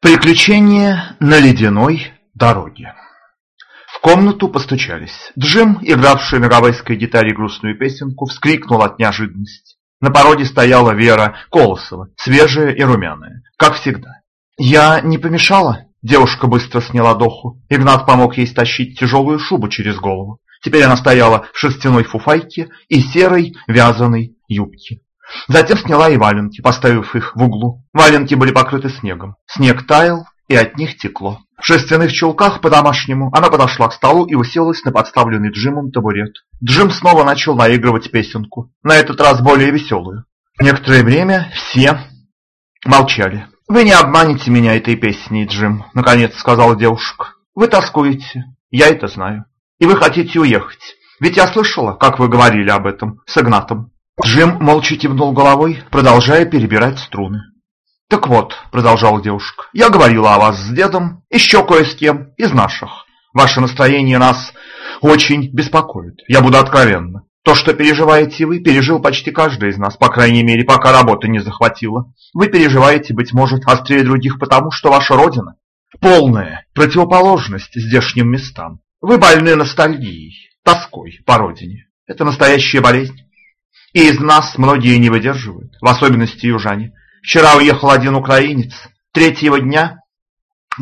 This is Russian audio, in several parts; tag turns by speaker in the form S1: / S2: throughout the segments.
S1: Приключения на ледяной дороге. В комнату постучались. Джим, игравший на гавайской гитаре грустную песенку, вскрикнул от неожиданности. На пороге стояла Вера Колосова, свежая и румяная, как всегда. «Я не помешала?» Девушка быстро сняла доху. Игнат помог ей стащить тяжелую шубу через голову. Теперь она стояла в шерстяной фуфайке и серой вязаной юбке. Затем сняла и валенки, поставив их в углу. Валенки были покрыты снегом. Снег таял, и от них текло. В шерстяных чулках по-домашнему она подошла к столу и уселась на подставленный Джимом табурет. Джим снова начал наигрывать песенку, на этот раз более веселую. Некоторое время все молчали. «Вы не обманете меня этой песней, Джим», — наконец сказала девушка. «Вы тоскуете, я это знаю. И вы хотите уехать. Ведь я слышала, как вы говорили об этом с Игнатом. Джим молча кивнул головой, продолжая перебирать струны. «Так вот», — продолжала девушка, — «я говорила о вас с дедом, еще кое с кем из наших. Ваше настроение нас очень беспокоит, я буду откровенна. То, что переживаете вы, пережил почти каждый из нас, по крайней мере, пока работа не захватила. Вы переживаете, быть может, острее других потому, что ваша родина – полная противоположность здешним местам. Вы больны ностальгией, тоской по родине. Это настоящая болезнь. И из нас многие не выдерживают, в особенности южане. Вчера уехал один украинец, третьего дня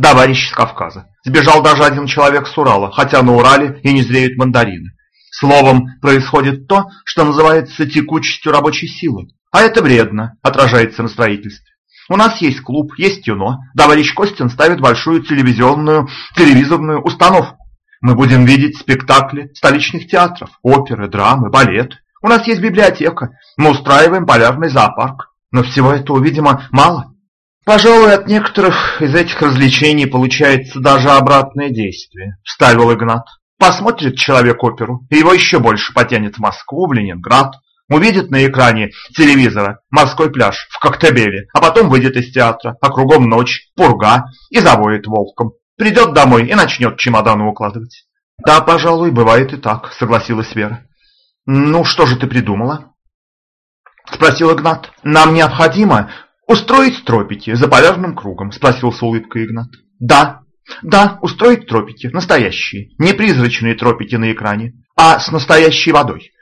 S1: товарищ с Кавказа. Сбежал даже один человек с Урала, хотя на Урале и не зреют мандарины. Словом, происходит то, что называется текучестью рабочей силы. А это вредно, отражается на строительстве. У нас есть клуб, есть кино. Товарищ Костин ставит большую телевизионную, телевизорную установку. Мы будем видеть спектакли столичных театров, оперы, драмы, балет. У нас есть библиотека, мы устраиваем полярный зоопарк. Но всего этого, видимо, мало. Пожалуй, от некоторых из этих развлечений получается даже обратное действие, вставил Игнат. Посмотрит человек оперу, и его еще больше потянет в Москву, в Ленинград. Увидит на экране телевизора морской пляж в Коктебеле, а потом выйдет из театра, а кругом ночь, пурга, и завоет волком. Придет домой и начнет чемоданы укладывать. Да, пожалуй, бывает и так, согласилась Вера. «Ну, что же ты придумала?» Спросил Игнат. «Нам необходимо устроить тропики за полярным кругом?» Спросил с улыбкой Игнат. «Да, да, устроить тропики, настоящие, не призрачные тропики на экране, а с настоящей водой.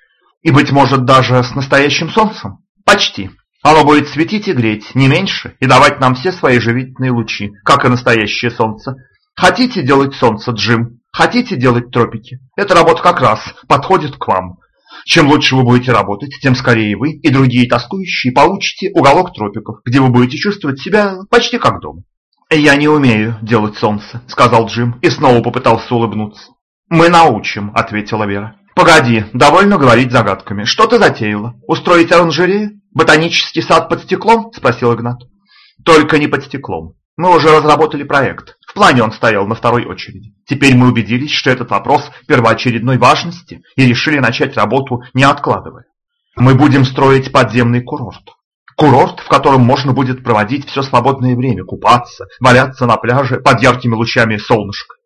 S1: И, быть может, даже с настоящим солнцем. Почти. Оно будет светить и греть, не меньше, и давать нам все свои живительные лучи, как и настоящее солнце. Хотите делать солнце, Джим? Хотите делать тропики? Эта работа как раз подходит к вам. Чем лучше вы будете работать, тем скорее вы и другие тоскующие получите уголок тропиков, где вы будете чувствовать себя почти как дома. «Я не умею делать солнце», — сказал Джим и снова попытался улыбнуться. «Мы научим», — ответила Вера. «Погоди, довольно говорить загадками. Что ты затеяла? Устроить оранжерею? Ботанический сад под стеклом?» — спросил Игнат. «Только не под стеклом. Мы уже разработали проект. В плане он стоял на второй очереди. Теперь мы убедились, что этот вопрос первоочередной важности и решили начать работу, не откладывая. Мы будем строить подземный курорт. Курорт, в котором можно будет проводить все свободное время, купаться, валяться на пляже под яркими лучами солнышка.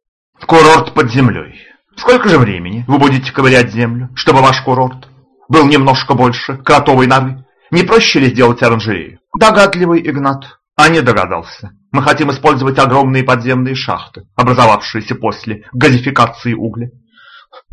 S1: Курорт под землей. Сколько же времени вы будете ковырять землю, чтобы ваш курорт был немножко больше кротовой норы? Не проще ли сделать оранжерею? Догадливый Игнат, а не догадался. Мы хотим использовать огромные подземные шахты, образовавшиеся после газификации угля.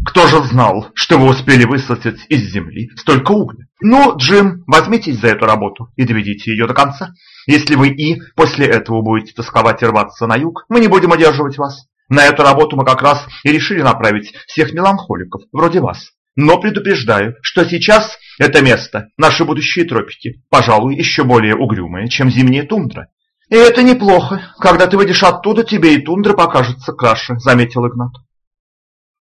S1: Кто же знал, что вы успели высосать из земли столько угля? Ну, Джим, возьмитесь за эту работу и доведите ее до конца. Если вы и после этого будете тосковать и рваться на юг, мы не будем одерживать вас. На эту работу мы как раз и решили направить всех меланхоликов, вроде вас. Но предупреждаю, что сейчас это место, наши будущие тропики, пожалуй, еще более угрюмое, чем зимняя тундра. «И это неплохо. Когда ты выйдешь оттуда, тебе и тундра покажется краше», — заметил Игнат.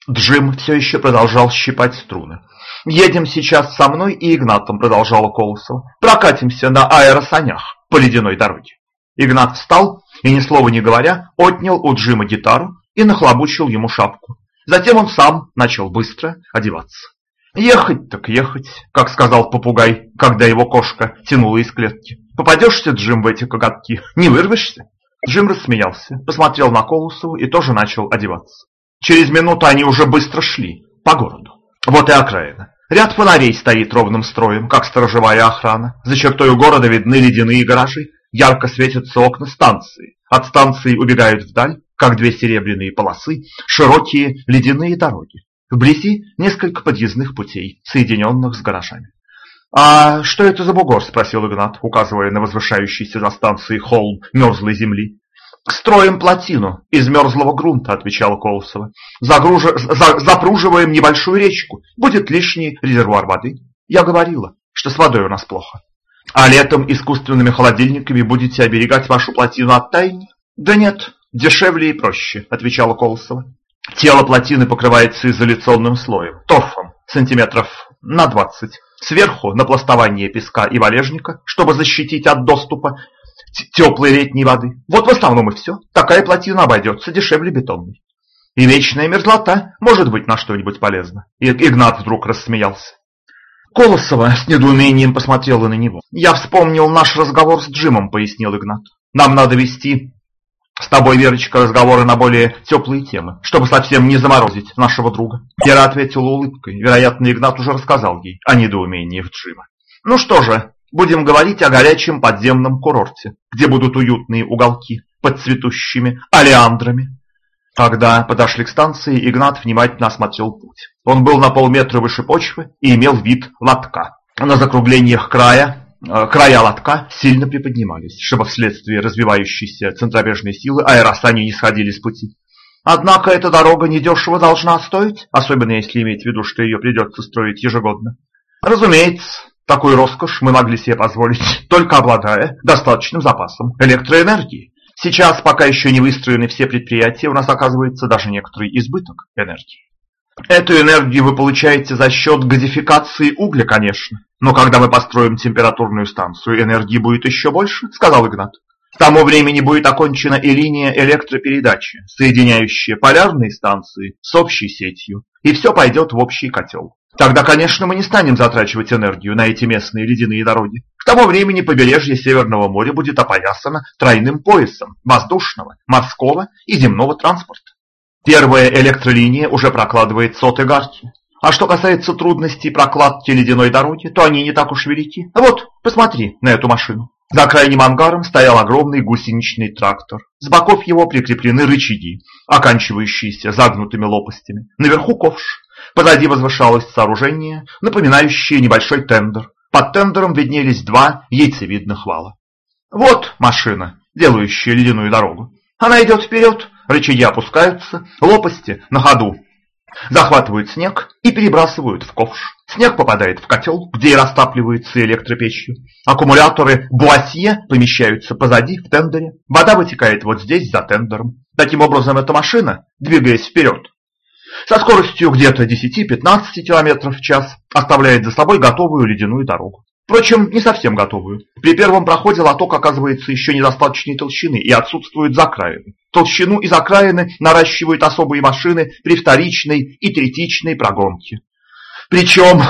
S1: Джим все еще продолжал щипать струны. «Едем сейчас со мной и Игнатом», — продолжала Колосова. «Прокатимся на аэросанях по ледяной дороге». Игнат встал и, ни слова не говоря, отнял у Джима гитару и нахлобучил ему шапку. Затем он сам начал быстро одеваться. «Ехать так ехать», как сказал попугай, когда его кошка тянула из клетки. «Попадешься, Джим, в эти коготки, не вырвешься?» Джим рассмеялся, посмотрел на Колосову и тоже начал одеваться. Через минуту они уже быстро шли по городу. Вот и окраина. Ряд фонарей стоит ровным строем, как сторожевая охрана. За чертой города видны ледяные гаражи, ярко светятся окна станции. От станции убегают вдаль, как две серебряные полосы, широкие ледяные дороги. Вблизи несколько подъездных путей, соединенных с гаражами. «А что это за бугор?» – спросил Игнат, указывая на возвышающийся за станцией холм мерзлой земли. «Строим плотину из мерзлого грунта», – отвечала Колосова. Загруж... За... «Запруживаем небольшую речку. Будет лишний резервуар воды. Я говорила, что с водой у нас плохо. А летом искусственными холодильниками будете оберегать вашу плотину от таяния?» «Да нет, дешевле и проще», – отвечала Колосова. Тело плотины покрывается изоляционным слоем, торфом, сантиметров на 20. Сверху напластование песка и валежника, чтобы защитить от доступа теплой летней воды. Вот в основном и все. Такая плотина обойдется дешевле бетонной. И вечная мерзлота может быть на что-нибудь полезна. И Игнат вдруг рассмеялся. Колосова с недоумением посмотрела на него. «Я вспомнил наш разговор с Джимом», — пояснил Игнат. «Нам надо вести с тобой, Верочка, разговоры на более теплые темы, чтобы совсем не заморозить нашего друга. Вера ответила улыбкой. Вероятно, Игнат уже рассказал ей о недоумениях Джима. Ну что же, будем говорить о горячем подземном курорте, где будут уютные уголки под цветущими алиандрами. Когда подошли к станции, Игнат внимательно осмотрел путь. Он был на полметра выше почвы и имел вид лотка. На закруглениях края края лотка сильно приподнимались, чтобы вследствие развивающейся центробежной силы аэросани не сходили с пути. Однако эта дорога недешево должна стоить, особенно если иметь в виду, что ее придется строить ежегодно. Разумеется, такую роскошь мы могли себе позволить, только обладая достаточным запасом электроэнергии. Сейчас, пока еще не выстроены все предприятия, у нас оказывается даже некоторый избыток энергии. Эту энергию вы получаете за счет газификации угля, конечно. Но когда мы построим температурную станцию, энергии будет еще больше, сказал Игнат. К тому времени будет окончена и линия электропередачи, соединяющая полярные станции с общей сетью, и все пойдет в общий котел. Тогда, конечно, мы не станем затрачивать энергию на эти местные ледяные дороги. К тому времени побережье Северного моря будет опоясано тройным поясом воздушного, морского и земного транспорта. Первая электролиния уже прокладывает соты гарки. А что касается трудностей прокладки ледяной дороги, то они не так уж велики. Вот, посмотри на эту машину. За крайним ангаром стоял огромный гусеничный трактор. С боков его прикреплены рычаги, оканчивающиеся загнутыми лопастями. Наверху ковш. Позади возвышалось сооружение, напоминающее небольшой тендер. Под тендером виднелись два яйцевидных вала. Вот машина, делающая ледяную дорогу. Она идет вперед, рычаги опускаются, лопасти на ходу захватывают снег и перебрасывают в ковш. Снег попадает в котел, где и растапливается электропечью. Аккумуляторы Буасье помещаются позади, в тендере. Вода вытекает вот здесь, за тендером. Таким образом, эта машина, двигаясь вперед, со скоростью где-то 10-15 км в час, оставляет за собой готовую ледяную дорогу. Впрочем, не совсем готовую. При первом проходе лоток оказывается еще недостаточной толщины и отсутствуют закраины. Толщину и закраины наращивают особые машины при вторичной и третичной прогонке. Причем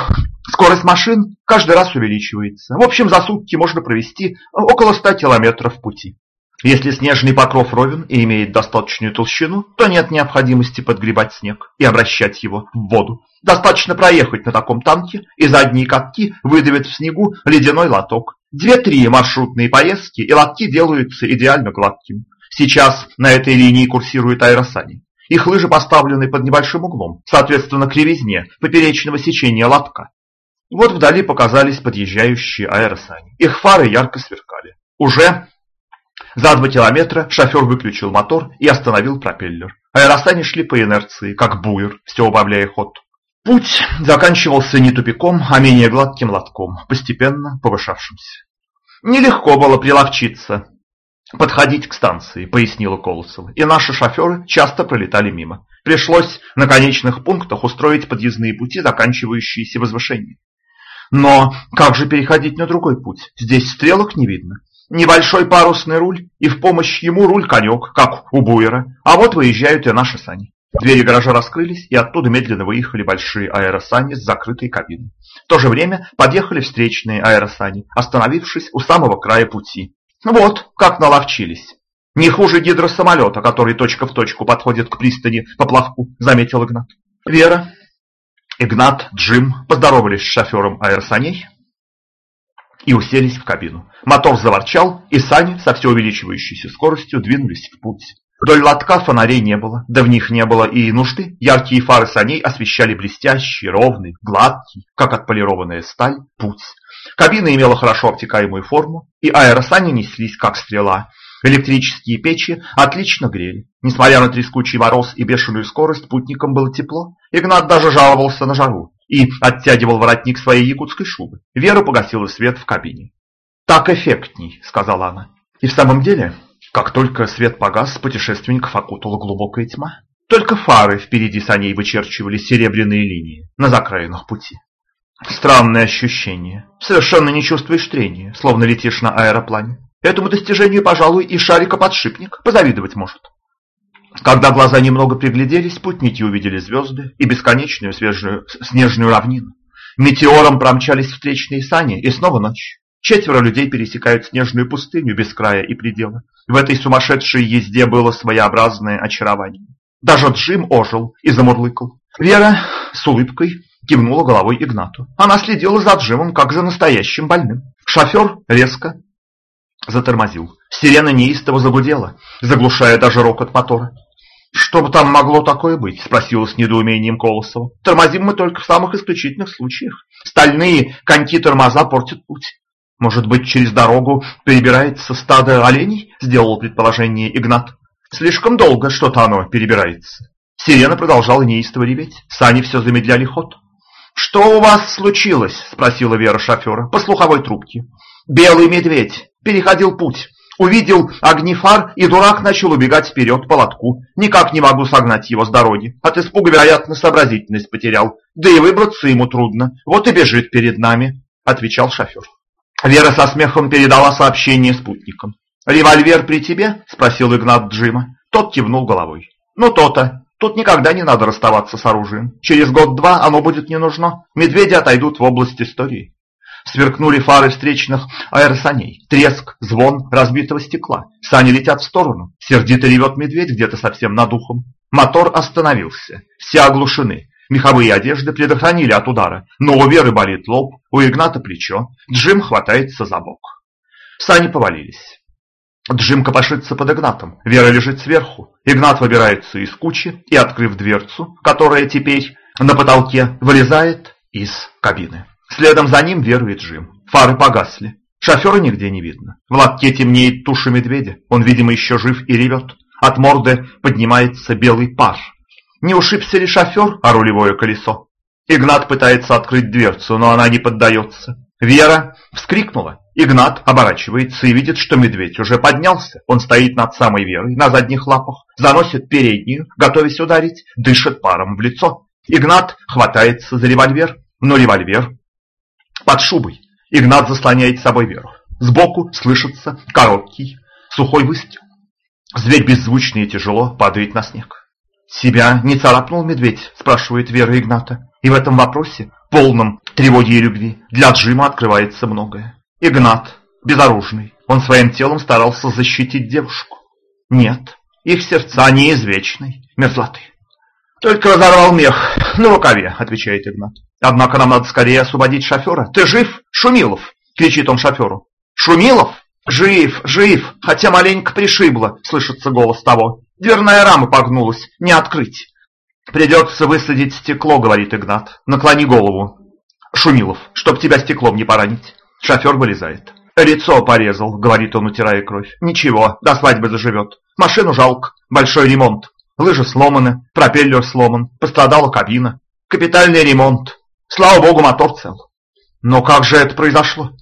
S1: скорость машин каждый раз увеличивается. В общем, за сутки можно провести около 100 километров пути. Если снежный покров ровен и имеет достаточную толщину, то нет необходимости подгребать снег и обращать его в воду. Достаточно проехать на таком танке, и задние катки выдавят в снегу ледяной лоток. Две-три маршрутные поездки, и лотки делаются идеально гладкими. Сейчас на этой линии курсируют аэросани. Их лыжи поставлены под небольшим углом, соответственно кривизне поперечного сечения лотка. Вот вдали показались подъезжающие аэросани. Их фары ярко сверкали. Уже за два километра шофер выключил мотор и остановил пропеллер. Аэросани шли по инерции, как буер, все убавляя ход. Путь заканчивался не тупиком, а менее гладким лотком, постепенно повышавшимся. Нелегко было приловчиться, подходить к станции, пояснила Колосова, и наши шоферы часто пролетали мимо. Пришлось на конечных пунктах устроить подъездные пути, заканчивающиеся возвышением. Но как же переходить на другой путь? Здесь стрелок не видно небольшой парусный руль, и в помощь ему руль-конек, как у буера. А вот выезжают и наши сани. Двери гаража раскрылись, и оттуда медленно выехали большие аэросани с закрытой кабиной. В то же время подъехали встречные аэросани, остановившись у самого края пути. Вот, как наловчились. Не хуже гидросамолета, который точка в точку подходит к пристани по плавку, заметил Игнат. Вера, Игнат, Джим поздоровались с шофером аэросаней и уселись в кабину. Мотор заворчал, и сани со все увеличивающейся скоростью двинулись в путь. Вдоль лотка фонарей не было, да в них не было и нужды. Яркие фары саней освещали блестящий, ровный, гладкий, как отполированная сталь, путь. Кабина имела хорошо обтекаемую форму, и аэросани неслись, как стрела. Электрические печи отлично грели. Несмотря на трескучий мороз и бешеную скорость, путникам было тепло. Игнат даже жаловался на жару и оттягивал воротник своей якутской шубы. Вера погасила свет в кабине. «Так эффектней», — сказала она. И в самом деле, как только свет погас, путешественников окутала глубокая тьма. Только фары впереди саней вычерчивали серебряные линии на закраинах пути. Странное ощущение. Совершенно не чувствуешь трения, словно летишь на аэроплане. Этому достижению, пожалуй, и шарика-подшипник позавидовать может. Когда глаза немного пригляделись, путники увидели звезды и бесконечную свежую снежную равнину. Метеором промчались встречные сани, и снова ночь. Четверо людей пересекают снежную пустыню без края и предела. В этой сумасшедшей езде было своеобразное очарование. Даже Джим ожил и замурлыкал. Вера с улыбкой кивнула головой Игнату. Она следила за Джимом, как за настоящим больным. Шофер резко затормозил. Сирена неистово загудела, заглушая даже рокот мотора. «Что бы там могло такое быть?» – спросила с недоумением Колосова. «Тормозим мы только в самых исключительных случаях. Стальные коньки-тормоза портят путь. Может быть, через дорогу перебирается стадо оленей?» – сделал предположение Игнат. «Слишком долго что-то оно перебирается». Сирена продолжала неистово реветь. Сани все замедляли ход. «Что у вас случилось?» – спросила Вера шофера по слуховой трубке. «Белый медведь переходил путь». Увидел огни фар, и дурак начал убегать вперед по лотку. Никак не могу согнать его с дороги. От испуга, вероятно, сообразительность потерял. Да и выбраться ему трудно. Вот и бежит перед нами, отвечал шофер. Вера со смехом передала сообщение спутникам. «Револьвер при тебе?» – спросил Игнат Джима. Тот кивнул головой. «Ну, то-то. Тут никогда не надо расставаться с оружием. Через год-два оно будет не нужно. Медведи отойдут в область истории». Сверкнули фары встречных аэросаней. Треск, звон разбитого стекла. Сани летят в сторону. Сердито ревет медведь где-то совсем над ухом. Мотор остановился. Все оглушены. Меховые одежды предохранили от удара. Но у Веры болит лоб, у Игната плечо. Джим хватается за бок. Сани повалились. Джим копошится под Игнатом. Вера лежит сверху. Игнат выбирается из кучи и, открыв дверцу, которая теперь на потолке, вылезает из кабины. Следом за ним верует Джим. Фары погасли. Шофера нигде не видно. В лотке темнеет туша медведя. Он, видимо, еще жив и ревет. От морды поднимается белый пар. Не ушибся ли шофер, а рулевое колесо? Игнат пытается открыть дверцу, но она не поддается. Вера вскрикнула. Игнат оборачивается и видит, что медведь уже поднялся. Он стоит над самой Верой на задних лапах, заносит переднюю, готовясь ударить, дышит паром в лицо. Игнат хватается за револьвер, но револьвер под шубой. Игнат заслоняет собой Веру. Сбоку слышится короткий, сухой выстрел. Зверь беззвучно и тяжело падает на снег. «Себя не царапнул медведь?» – спрашивает Вера Игната. И в этом вопросе, полном тревоги и любви, для Джима открывается многое. Игнат, безоружный, он своим телом старался защитить девушку. Нет, их сердца не из вечной мерзлоты. «Только разорвал мех на рукаве», — отвечает Игнат. «Однако нам надо скорее освободить шофера. Ты жив, Шумилов?» — кричит он шоферу. «Шумилов? Жив, жив, хотя маленько пришибло», — слышится голос того. «Дверная рама погнулась, не открыть». «Придется высадить стекло», — говорит Игнат. «Наклони голову». «Шумилов, чтоб тебя стеклом не поранить». Шофер вылезает. «Лицо порезал», — говорит он, утирая кровь. «Ничего, до свадьбы заживет. Машину жалко, большой ремонт. Лыжи сломаны, пропеллер сломан, пострадала кабина. Капитальный ремонт. Слава богу, мотор цел. Но как же это произошло?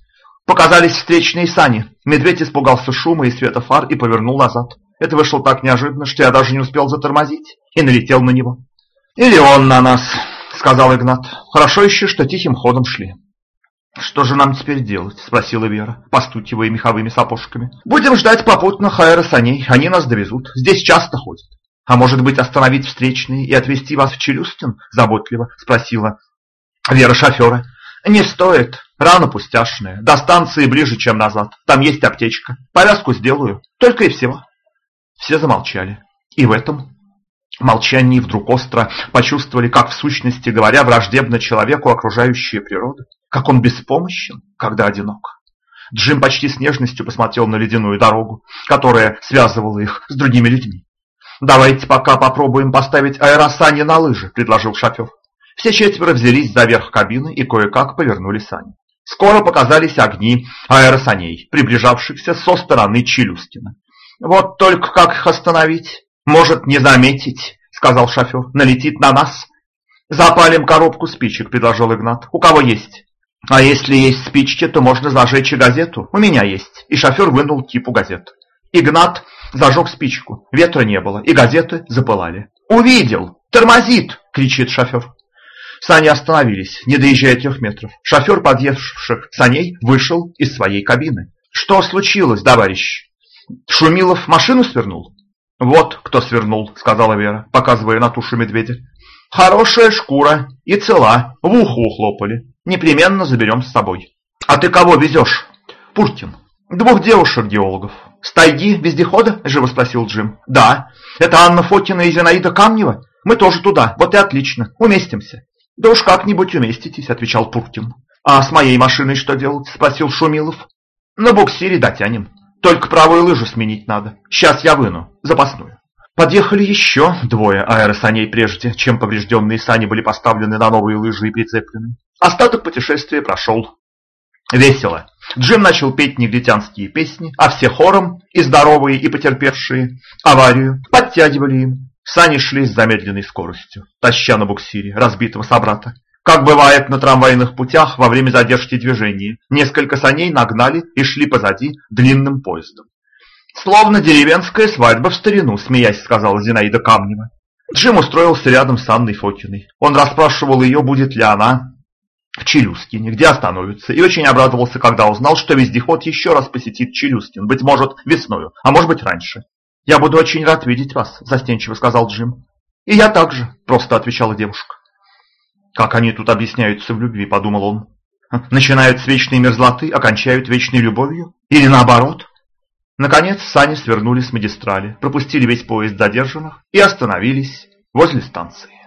S1: Показались встречные сани. Медведь испугался шума и света фар и повернул назад. Это вышло так неожиданно, что я даже не успел затормозить и налетел на него. «Или он на нас», — сказал Игнат. «Хорошо еще, что тихим ходом шли». «Что же нам теперь делать?» — спросила Вера, постукивая меховыми сапожками. «Будем ждать попутных аэросаней, они нас довезут. Здесь часто ходят». «А может быть, остановить встречные и отвезти вас в Челюстин?» – заботливо спросила Вера шофера. «Не стоит. Рана пустяшная. До станции ближе, чем назад. Там есть аптечка. Повязку сделаю. Только и всего». Все замолчали. И в этом молчании вдруг остро почувствовали, как в сущности говоря, враждебно человеку окружающая природа, как он беспомощен, когда одинок. Джим почти с нежностью посмотрел на ледяную дорогу, которая связывала их с другими людьми. «Давайте пока попробуем поставить аэросани на лыжи», – предложил шофер. Все четверо взялись за верх кабины и кое-как повернули сани. Скоро показались огни аэросаней, приближавшихся со стороны Челюскина. «Вот только как их остановить? Может, не заметить?» – сказал шофер. «Налетит на нас?» «Запалим коробку спичек», – предложил Игнат. «У кого есть?» «А если есть спички, то можно зажечь и газету. У меня есть». И шофер вынул типу газет. Игнат зажег спичку. Ветра не было, и газеты запылали. «Увидел! Тормозит!» – кричит шофер. Сани остановились, не доезжая трех метров. Шофер подъехавших саней вышел из своей кабины. «Что случилось, товарищ?» «Шумилов машину свернул?» «Вот кто свернул», — сказала Вера, показывая на тушу медведя. «Хорошая шкура и цела, в уху ухлопали. Непременно заберем с собой». «А ты кого везешь?» «Пуртин. Двух девушек-геологов». «С тайги вездехода?» – живо спросил Джим. «Да. Это Анна Фотина и Зинаида Камнева? Мы тоже туда. Вот и отлично. Уместимся». «Да уж как-нибудь уместитесь», – отвечал Пуртин. «А с моей машиной что делать?» – спросил Шумилов. «На буксире дотянем. Только правую лыжу сменить надо. Сейчас я выну. Запасную». Подъехали еще двое аэросаней прежде, чем поврежденные сани были поставлены на новые лыжи и прицеплены. Остаток путешествия прошел весело. Джим начал петь негритянские песни, а все хором, и здоровые, и потерпевшие аварию, подтягивали им. Сани шли с замедленной скоростью, таща на буксире разбитого собрата. Как бывает на трамвайных путях во время задержки движения, несколько саней нагнали и шли позади длинным поездом. «Словно деревенская свадьба в старину», — смеясь сказала Зинаида Камнева. Джим устроился рядом с Анной Фокиной. Он расспрашивал ее, будет ли она в Челюскине, где остановится, и очень обрадовался, когда узнал, что вездеход еще раз посетит Челюскин, быть может, весною, а может быть, раньше. «Я буду очень рад видеть вас», – застенчиво сказал Джим. «И я также», – просто отвечала девушка. «Как они тут объясняются в любви», – подумал он. «Начинают с вечной мерзлоты, окончают вечной любовью? Или наоборот?» Наконец сани свернули с магистрали, пропустили весь поезд задержанных и остановились возле станции.